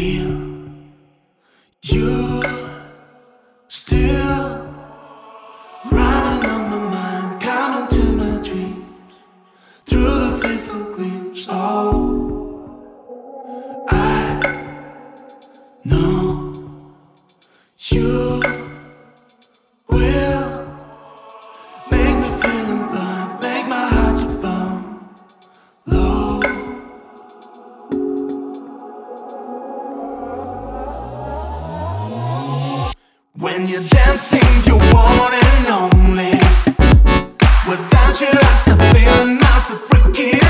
feel When you're dancing, you're one and only. Without you, I start feeling myself freaky.